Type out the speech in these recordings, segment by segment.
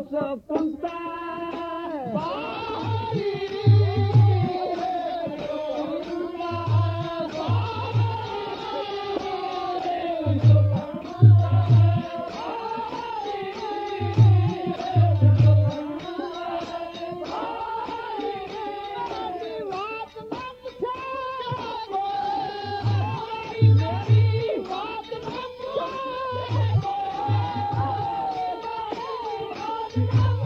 vas a. Thank you.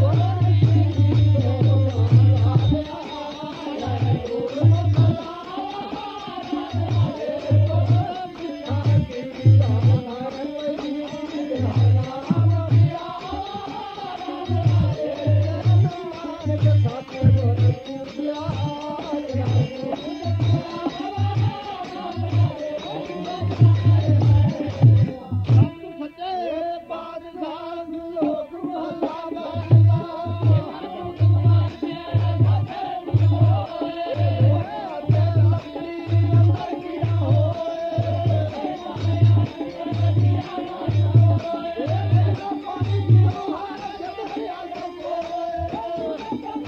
Oh Thank you.